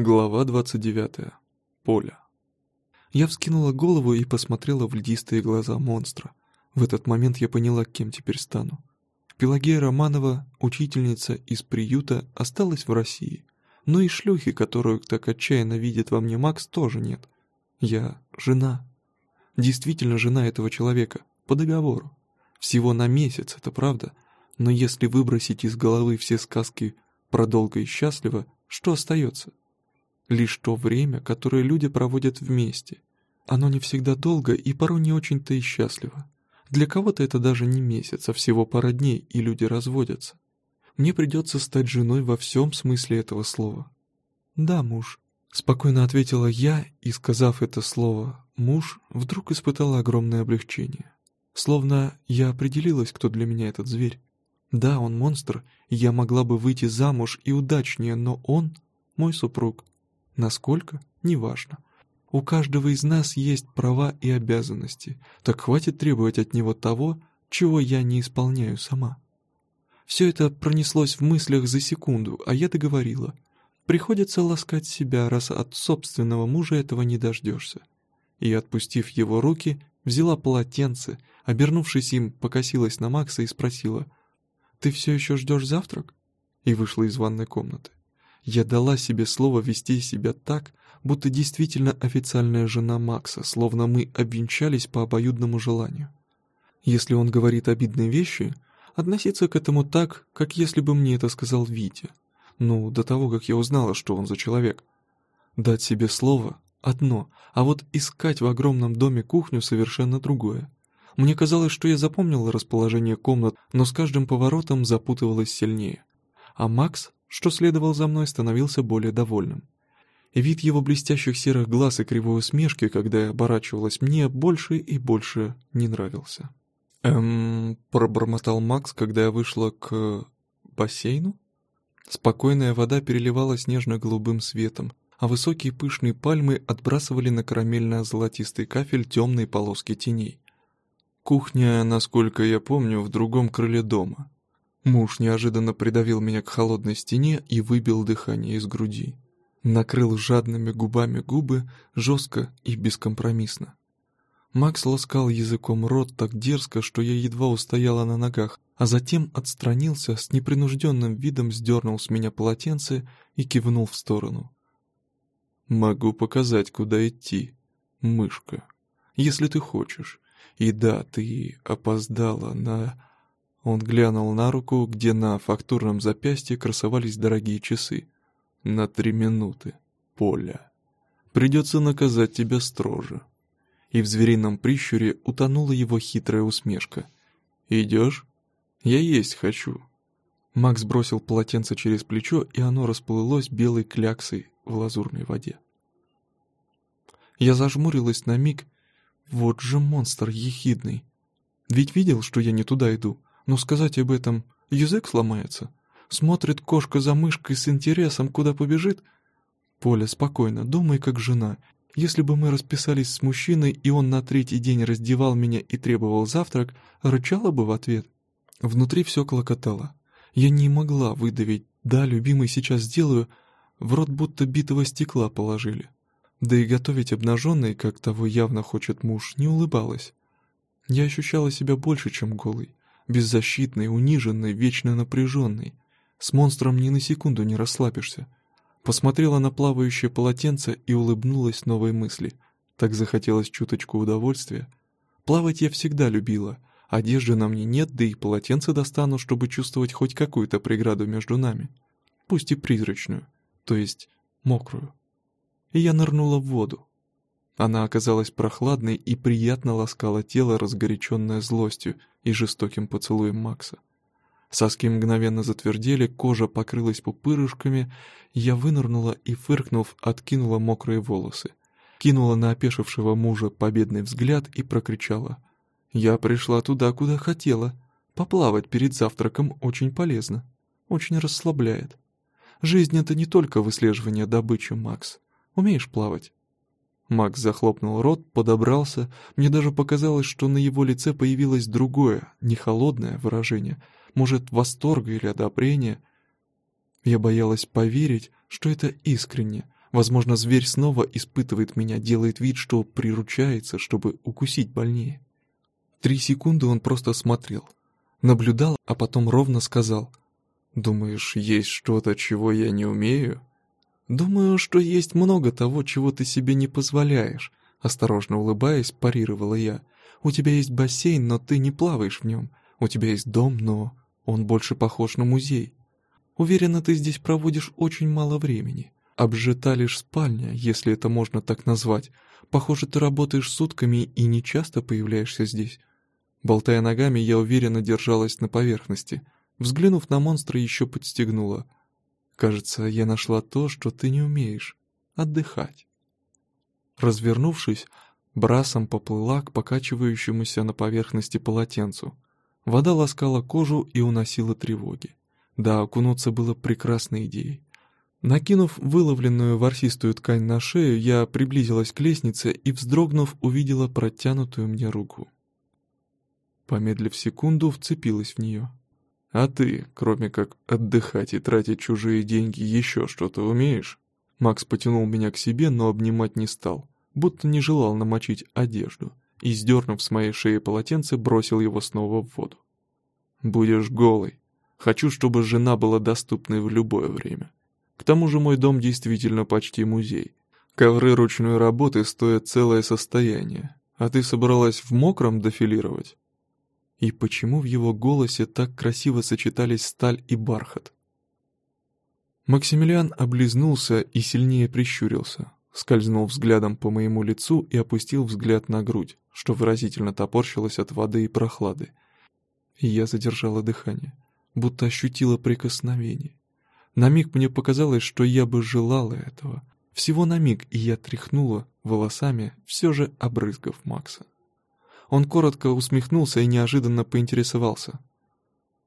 Глава 29. Поля. Я вскинула голову и посмотрела в льдистые глаза монстра. В этот момент я поняла, кем теперь стану. Пелагея Романова, учительница из приюта, осталась в России. Но и шлюхи, которую так отчаянно видит во мне Макс, тоже нет. Я жена. Действительно жена этого человека, по договору. Всего на месяц, это правда. Но если выбросить из головы все сказки про долго и счастливо, что остается? Лишь то время, которое люди проводят вместе. Оно не всегда долго и порой не очень-то и счастливо. Для кого-то это даже не месяц, а всего пара дней, и люди разводятся. Мне придется стать женой во всем смысле этого слова. «Да, муж», — спокойно ответила я, и, сказав это слово «муж», вдруг испытала огромное облегчение. Словно я определилась, кто для меня этот зверь. Да, он монстр, я могла бы выйти замуж и удачнее, но он — мой супруг. Насколько? Неважно. У каждого из нас есть права и обязанности, так хватит требовать от него того, чего я не исполняю сама. Все это пронеслось в мыслях за секунду, а я договорила. Приходится ласкать себя, раз от собственного мужа этого не дождешься. И, отпустив его руки, взяла полотенце, обернувшись им, покосилась на Макса и спросила, «Ты все еще ждешь завтрак?» и вышла из ванной комнаты. Я дала себе слово вести себя так, будто действительно официальная жена Макса, словно мы обвенчались по обоюдному желанию. Если он говорит обидные вещи, относиться к этому так, как если бы мне это сказал Витя. Ну, до того, как я узнала, что он за человек. Дать себе слово — одно, а вот искать в огромном доме кухню — совершенно другое. Мне казалось, что я запомнила расположение комнат, но с каждым поворотом запутывалась сильнее. А Макс что следовал за мной, становился более довольным. Вид его блестящих серых глаз и кривой усмешки, когда я оборачивалась, мне больше и больше не нравился. «Эм...» — пробормотал Макс, когда я вышла к... бассейну? Спокойная вода переливалась нежно-голубым светом, а высокие пышные пальмы отбрасывали на карамельно-золотистый кафель темные полоски теней. Кухня, насколько я помню, в другом крыле дома. Муж неожиданно придавил меня к холодной стене и выбил дыхание из груди. Накрыл жадными губами губы, жестко и бескомпромиссно. Макс ласкал языком рот так дерзко, что я едва устояла на ногах, а затем отстранился, с непринужденным видом сдернул с меня полотенце и кивнул в сторону. «Могу показать, куда идти, мышка, если ты хочешь. И да, ты опоздала на...» Он глянул на руку, где на фактурном запястье красовались дорогие часы. «На три минуты, Поля. Придется наказать тебя строже». И в зверином прищуре утонула его хитрая усмешка. «Идешь? Я есть хочу». Макс бросил полотенце через плечо, и оно расплылось белой кляксой в лазурной воде. Я зажмурилась на миг. Вот же монстр ехидный. Ведь видел, что я не туда иду но сказать об этом язык сломается. Смотрит кошка за мышкой с интересом, куда побежит. Поля, спокойно, думай как жена. Если бы мы расписались с мужчиной, и он на третий день раздевал меня и требовал завтрак, рычала бы в ответ. Внутри все клокотало. Я не могла выдавить «да, любимый, сейчас сделаю», в рот будто битого стекла положили. Да и готовить обнаженной, как того явно хочет муж, не улыбалась. Я ощущала себя больше, чем голый беззащитный, униженный, вечно напряженный. С монстром ни на секунду не расслабишься. Посмотрела на плавающее полотенце и улыбнулась новой мысли. Так захотелось чуточку удовольствия. Плавать я всегда любила. Одежды на мне нет, да и полотенце достану, чтобы чувствовать хоть какую-то преграду между нами. Пусть и призрачную, то есть мокрую. И я нырнула в воду. Она оказалась прохладной и приятно ласкала тело, разгоряченное злостью и жестоким поцелуем Макса. Соски мгновенно затвердели, кожа покрылась пупырышками, я вынырнула и, фыркнув, откинула мокрые волосы. Кинула на опешившего мужа победный взгляд и прокричала. «Я пришла туда, куда хотела. Поплавать перед завтраком очень полезно. Очень расслабляет. Жизнь — это не только выслеживание добычи, Макс. Умеешь плавать?» Макс захлопнул рот, подобрался. Мне даже показалось, что на его лице появилось другое, не холодное выражение. Может, восторга или одобрения. Я боялась поверить, что это искренне, Возможно, зверь снова испытывает меня, делает вид, что приручается, чтобы укусить больнее. Три секунды он просто смотрел, наблюдал, а потом ровно сказал. «Думаешь, есть что-то, чего я не умею?» «Думаю, что есть много того, чего ты себе не позволяешь», осторожно улыбаясь, парировала я. «У тебя есть бассейн, но ты не плаваешь в нем. У тебя есть дом, но он больше похож на музей. Уверена, ты здесь проводишь очень мало времени. Обжита лишь спальня, если это можно так назвать. Похоже, ты работаешь сутками и не часто появляешься здесь. Болтая ногами, я уверенно держалась на поверхности. Взглянув на монстра, еще подстегнула. Кажется, я нашла то, что ты не умеешь. Отдыхать. Развернувшись, брасом поплыла к покачивающемуся на поверхности полотенцу. Вода ласкала кожу и уносила тревоги. Да, окунуться было прекрасной идеей. Накинув выловленную ворсистую ткань на шею, я приблизилась к лестнице и, вздрогнув, увидела протянутую мне руку. Помедлив секунду, вцепилась в нее. «А ты, кроме как отдыхать и тратить чужие деньги, еще что-то умеешь?» Макс потянул меня к себе, но обнимать не стал, будто не желал намочить одежду, и, сдернув с моей шеи полотенце, бросил его снова в воду. «Будешь голой. Хочу, чтобы жена была доступной в любое время». К тому же мой дом действительно почти музей. Ковры ручной работы стоят целое состояние. А ты собралась в мокром дефилировать? И почему в его голосе так красиво сочетались сталь и бархат? Максимилиан облизнулся и сильнее прищурился, скользнул взглядом по моему лицу и опустил взгляд на грудь, что выразительно топорщилось от воды и прохлады. Я задержала дыхание, будто ощутила прикосновение. На миг мне показалось, что я бы желала этого. Всего на миг, и я тряхнула волосами, все же обрызгав Макса. Он коротко усмехнулся и неожиданно поинтересовался.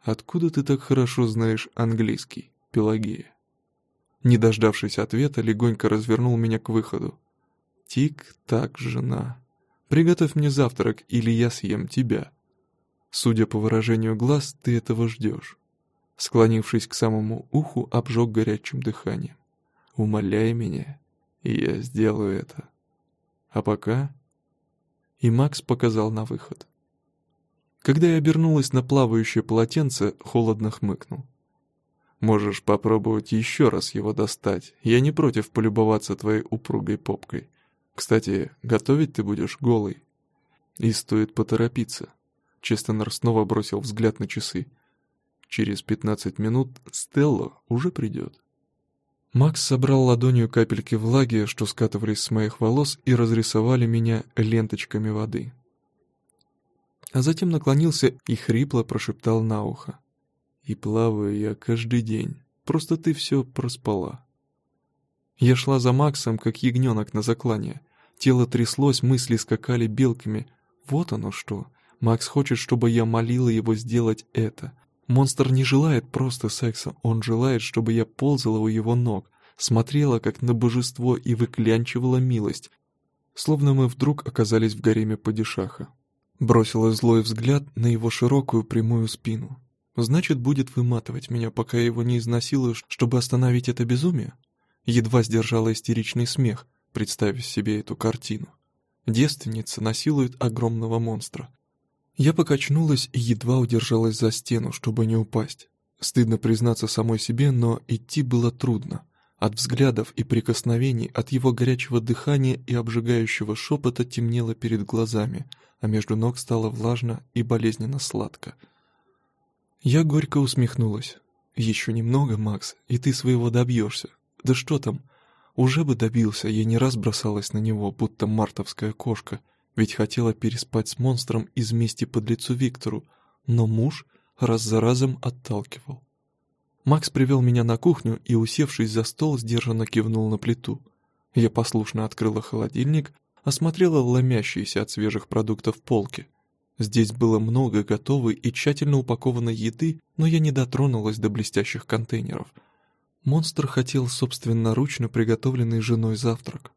«Откуда ты так хорошо знаешь английский, Пелагея?» Не дождавшись ответа, легонько развернул меня к выходу. «Тик-так, жена. Приготовь мне завтрак, или я съем тебя. Судя по выражению глаз, ты этого ждешь склонившись к самому уху, обжег горячим дыханием. «Умоляй меня, и я сделаю это. А пока...» И Макс показал на выход. Когда я обернулась на плавающее полотенце, холодно хмыкнул. «Можешь попробовать еще раз его достать. Я не против полюбоваться твоей упругой попкой. Кстати, готовить ты будешь голый. И стоит поторопиться». Честонер снова бросил взгляд на часы. Через пятнадцать минут Стелла уже придет. Макс собрал ладонью капельки влаги, что скатывались с моих волос и разрисовали меня ленточками воды. А затем наклонился и хрипло прошептал на ухо. «И плаваю я каждый день, просто ты все проспала». Я шла за Максом, как ягненок на заклание. Тело тряслось, мысли скакали белками. Вот оно что. Макс хочет, чтобы я молила его сделать это. Монстр не желает просто секса, он желает, чтобы я ползала у его ног, смотрела как на божество и выклянчивала милость, словно мы вдруг оказались в гареме падишаха. Бросила злой взгляд на его широкую прямую спину. Значит, будет выматывать меня, пока я его не изнасилую, чтобы остановить это безумие? Едва сдержала истеричный смех, представив себе эту картину. Девственница насилует огромного монстра. Я покачнулась и едва удержалась за стену, чтобы не упасть. Стыдно признаться самой себе, но идти было трудно. От взглядов и прикосновений, от его горячего дыхания и обжигающего шепота темнело перед глазами, а между ног стало влажно и болезненно сладко. Я горько усмехнулась. «Еще немного, Макс, и ты своего добьешься. Да что там? Уже бы добился, я не раз бросалась на него, будто мартовская кошка — ведь хотела переспать с монстром из мести под лицу Виктору, но муж раз за разом отталкивал. Макс привел меня на кухню и, усевшись за стол, сдержанно кивнул на плиту. Я послушно открыла холодильник, осмотрела ломящиеся от свежих продуктов полки. Здесь было много готовой и тщательно упакованной еды, но я не дотронулась до блестящих контейнеров. Монстр хотел собственноручно приготовленный женой завтрак.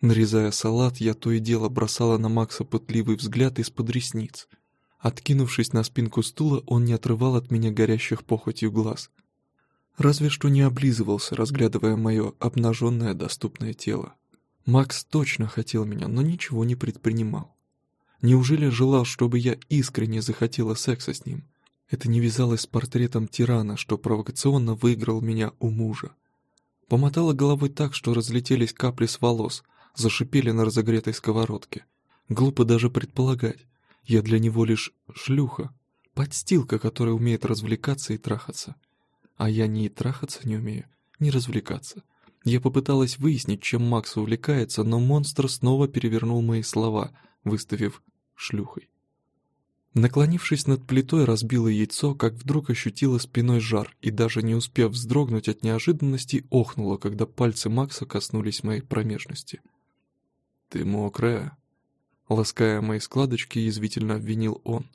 Нарезая салат, я то и дело бросала на Макса пытливый взгляд из-под ресниц. Откинувшись на спинку стула, он не отрывал от меня горящих похотью глаз. Разве что не облизывался, разглядывая мое обнаженное доступное тело. Макс точно хотел меня, но ничего не предпринимал. Неужели желал, чтобы я искренне захотела секса с ним? Это не вязалось с портретом тирана, что провокационно выиграл меня у мужа. Помотала головой так, что разлетелись капли с волос, зашипели на разогретой сковородке. Глупо даже предполагать. Я для него лишь шлюха, подстилка, которая умеет развлекаться и трахаться. А я ни трахаться не умею, ни развлекаться. Я попыталась выяснить, чем Макс увлекается, но монстр снова перевернул мои слова, выставив шлюхой. Наклонившись над плитой, разбила яйцо, как вдруг ощутила спиной жар и даже не успев вздрогнуть от неожиданности, охнула, когда пальцы Макса коснулись моей промежности. «Ты мокрая?» Лаская мои складочки, язвительно обвинил он.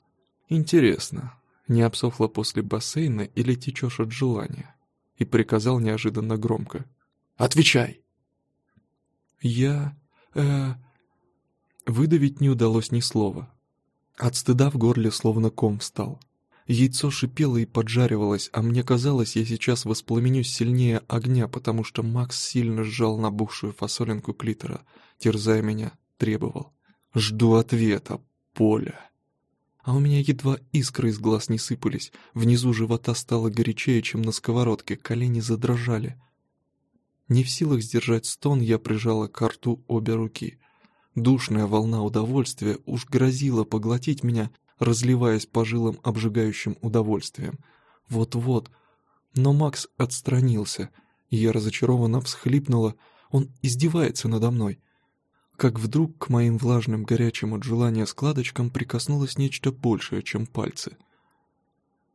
«Интересно, не обсохла после бассейна или течешь от желания?» И приказал неожиданно громко. «Отвечай!» «Я... э...» Выдавить не удалось ни слова. От стыда в горле словно ком встал. Яйцо шипело и поджаривалось, а мне казалось, я сейчас воспламенюсь сильнее огня, потому что Макс сильно сжал набухшую фасолинку клитора, терзая меня, требовал. «Жду ответа, Поля!» А у меня едва искры из глаз не сыпались, внизу живота стало горячее, чем на сковородке, колени задрожали. Не в силах сдержать стон, я прижала к рту обе руки. Душная волна удовольствия уж грозила поглотить меня, разливаясь по жилам обжигающим удовольствием. Вот-вот. Но Макс отстранился, и я разочарованно всхлипнула. Он издевается надо мной. Как вдруг к моим влажным горячим от желания складочкам прикоснулось нечто большее, чем пальцы —